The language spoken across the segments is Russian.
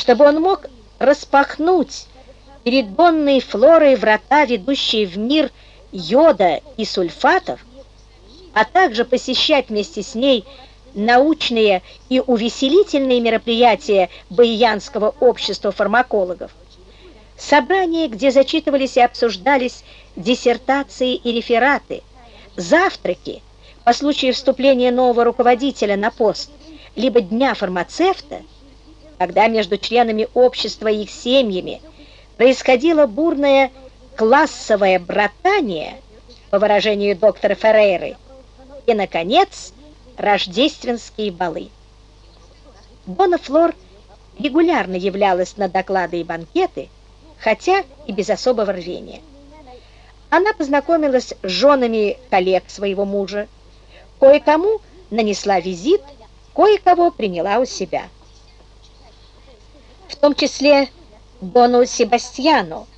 чтобы он мог распахнуть перед Донной Флорой врата, ведущие в мир йода и сульфатов, а также посещать вместе с ней научные и увеселительные мероприятия Баиянского общества фармакологов, собрания, где зачитывались и обсуждались диссертации и рефераты, завтраки по случаю вступления нового руководителя на пост, либо дня фармацевта, когда между членами общества и их семьями происходило бурное классовое братание, по выражению доктора Феррейры, и, наконец, рождественские балы. Дона Флор регулярно являлась на доклады и банкеты, хотя и без особого рвения. Она познакомилась с женами коллег своего мужа, кое-кому нанесла визит, кое-кого приняла у себя. В том числе Дону Себастьяну,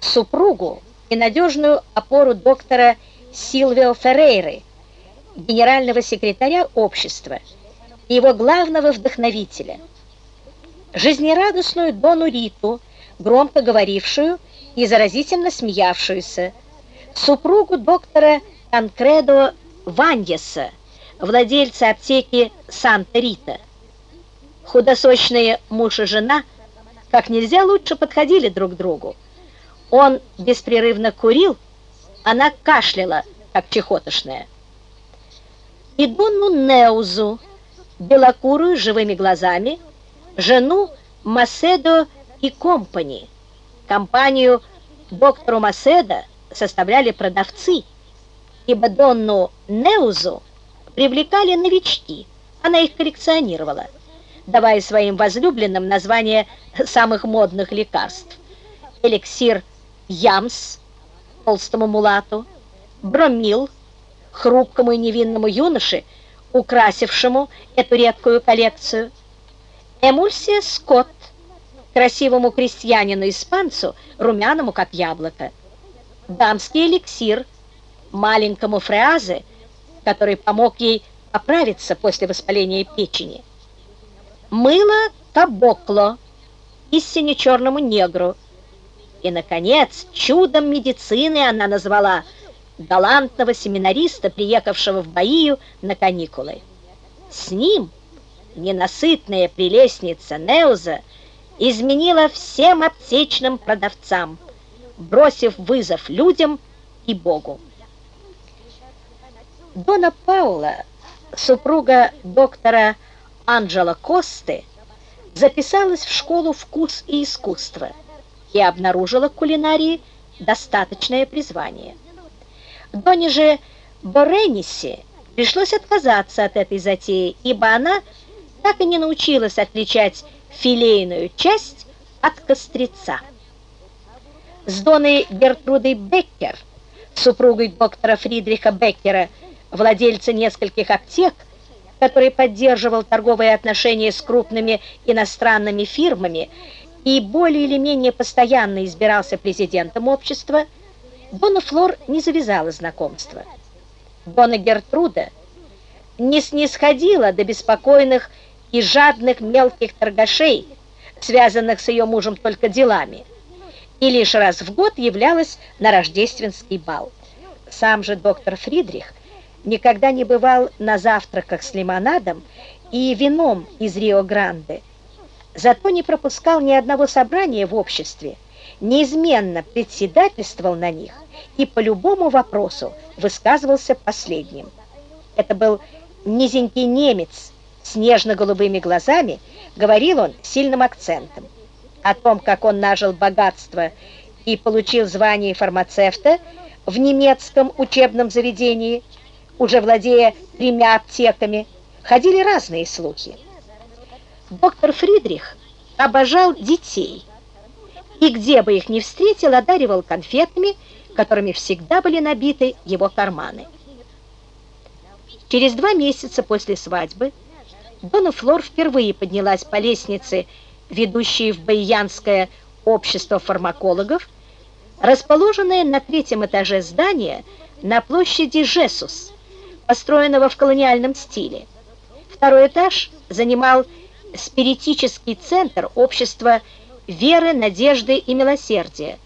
супругу и надежную опору доктора Силвио Феррейры, генерального секретаря общества и его главного вдохновителя, жизнерадостную Дону Риту, громко говорившую и заразительно смеявшуюся, супругу доктора Танкредо Ваньеса, владельца аптеки Санта-Рита. Худосочные муж и жена как нельзя лучше подходили друг к другу. Он беспрерывно курил, она кашляла, как чехотошная и Донну Неузу, белокурую живыми глазами, жену Маседо и Компани. Компанию доктору Маседо составляли продавцы, ибо Донну Неузу привлекали новички, она их коллекционировала, давая своим возлюбленным название самых модных лекарств. Эликсир Ямс, толстому мулату, Бромил, хрупкому и невинному юноше, украсившему эту редкую коллекцию. Эмульсия Скотт, красивому крестьянину-испанцу, румяному, как яблоко. Дамский эликсир, маленькому фреазе, который помог ей оправиться после воспаления печени. Мыло табокло, истине черному негру. И, наконец, чудом медицины она назвала – галантного семинариста, приехавшего в Баию на каникулы. С ним ненасытная прелестница Неуза изменила всем аптечным продавцам, бросив вызов людям и Богу. Дона Паула, супруга доктора Анджела Косты, записалась в школу «Вкус и искусство» и обнаружила кулинарии достаточное призвание – Доне же Боренисе пришлось отказаться от этой затеи, ибо она так и не научилась отличать филейную часть от кострица. С Доной Гертрудой Беккер, супругой доктора Фридриха Беккера, владельца нескольких аптек, который поддерживал торговые отношения с крупными иностранными фирмами и более или менее постоянно избирался президентом общества, Дона Флор не завязала знакомство. Дона Гертруда не снисходила до беспокойных и жадных мелких торгашей, связанных с ее мужем только делами, и лишь раз в год являлась на рождественский бал. Сам же доктор Фридрих никогда не бывал на завтраках с лимонадом и вином из Рио-Гранде, зато не пропускал ни одного собрания в обществе, неизменно председательствовал на них и по любому вопросу высказывался последним. Это был низенький немец с нежно-голубыми глазами, говорил он сильным акцентом. О том, как он нажил богатство и получил звание фармацевта в немецком учебном заведении, уже владея тремя аптеками, ходили разные слухи. Доктор Фридрих обожал детей – и где бы их ни встретил, одаривал конфетами, которыми всегда были набиты его карманы. Через два месяца после свадьбы Дона Флор впервые поднялась по лестнице, ведущей в Баянское общество фармакологов, расположенное на третьем этаже здания на площади Жесус, построенного в колониальном стиле. Второй этаж занимал спиритический центр общества веры, надежды и милосердия,